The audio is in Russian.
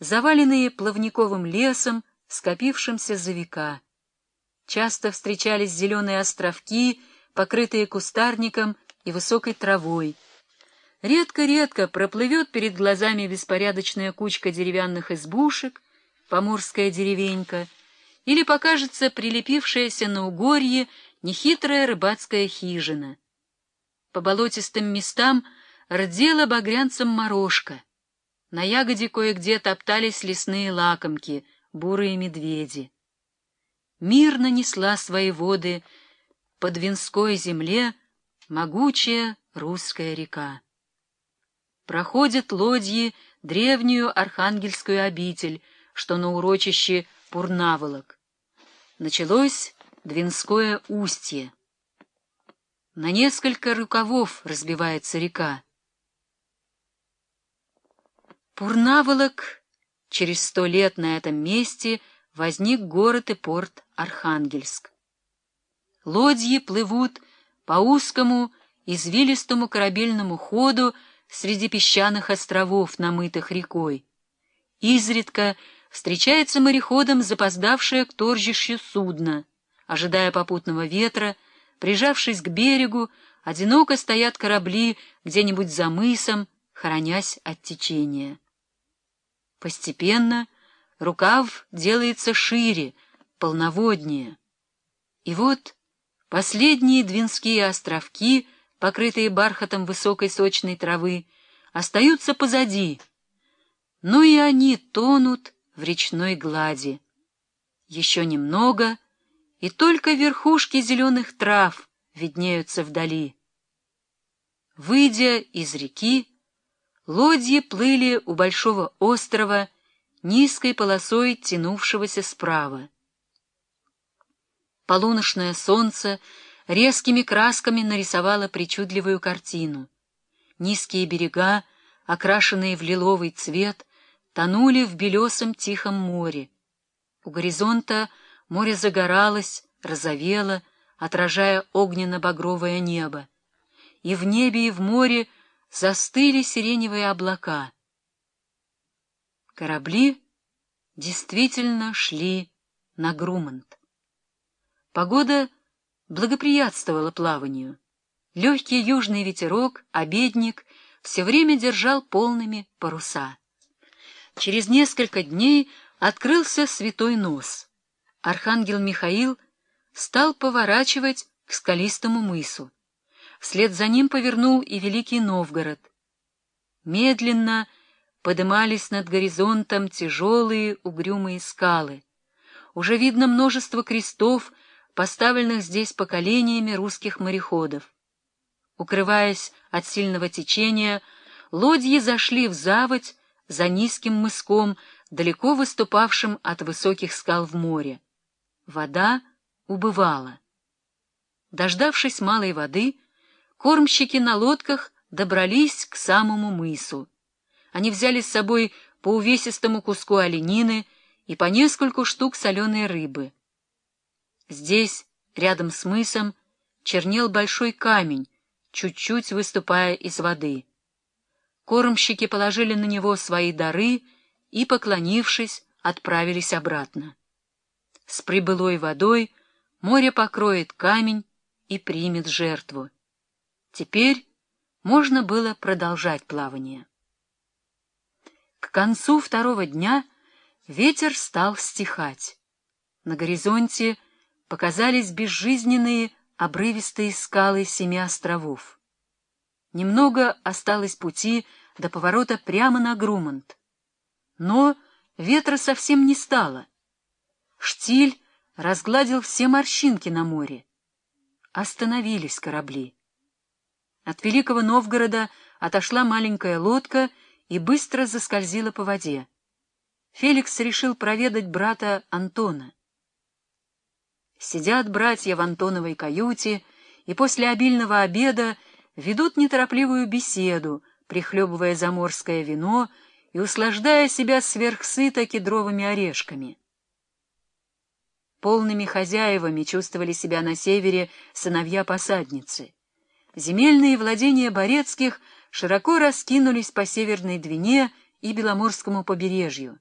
заваленные плавниковым лесом, скопившимся за века. Часто встречались зеленые островки, покрытые кустарником и высокой травой. Редко-редко проплывет перед глазами беспорядочная кучка деревянных избушек, поморская деревенька, или покажется прилепившаяся на угорье нехитрая рыбацкая хижина. По болотистым местам рдела багрянцем морожка. На ягоде кое-где топтались лесные лакомки, бурые медведи. Мирно несла свои воды по Двинской земле могучая русская река. Проходят лодьи древнюю архангельскую обитель, что на урочище Пурнаволок. Началось Двинское устье. На несколько рукавов разбивается река. Пурнаволок через сто лет на этом месте возник город и порт Архангельск. Лодьи плывут по узкому, извилистому корабельному ходу среди песчаных островов, намытых рекой. Изредка встречается мореходом запоздавшее к торжищу судно. Ожидая попутного ветра, прижавшись к берегу, одиноко стоят корабли где-нибудь за мысом, хоронясь от течения. Постепенно рукав делается шире, полноводнее. И вот последние Двинские островки, покрытые бархатом высокой сочной травы, остаются позади, но и они тонут в речной глади. Еще немного, и только верхушки зеленых трав виднеются вдали. Выйдя из реки, Лодьи плыли у большого острова, низкой полосой тянувшегося справа. Полуношное солнце резкими красками нарисовало причудливую картину. Низкие берега, окрашенные в лиловый цвет, тонули в белесом тихом море. У горизонта море загоралось, розовело, отражая огненно-багровое небо. И в небе, и в море застыли сиреневые облака. Корабли действительно шли на Грумант. Погода благоприятствовала плаванию. Легкий южный ветерок, обедник, все время держал полными паруса. Через несколько дней открылся святой нос. Архангел Михаил стал поворачивать к скалистому мысу. Вслед за ним повернул и Великий Новгород. Медленно подымались над горизонтом тяжелые угрюмые скалы. Уже видно множество крестов, поставленных здесь поколениями русских мореходов. Укрываясь от сильного течения, лодьи зашли в заводь за низким мыском, далеко выступавшим от высоких скал в море. Вода убывала. Дождавшись малой воды, Кормщики на лодках добрались к самому мысу. Они взяли с собой по увесистому куску оленины и по нескольку штук соленой рыбы. Здесь, рядом с мысом, чернел большой камень, чуть-чуть выступая из воды. Кормщики положили на него свои дары и, поклонившись, отправились обратно. С прибылой водой море покроет камень и примет жертву. Теперь можно было продолжать плавание. К концу второго дня ветер стал стихать. На горизонте показались безжизненные обрывистые скалы семи островов. Немного осталось пути до поворота прямо на Грумант. Но ветра совсем не стало. Штиль разгладил все морщинки на море. Остановились корабли. От Великого Новгорода отошла маленькая лодка и быстро заскользила по воде. Феликс решил проведать брата Антона. Сидят братья в Антоновой каюте и после обильного обеда ведут неторопливую беседу, прихлебывая заморское вино и услаждая себя сверхсыто кедровыми орешками. Полными хозяевами чувствовали себя на севере сыновья-посадницы. Земельные владения Борецких широко раскинулись по Северной Двине и Беломорскому побережью.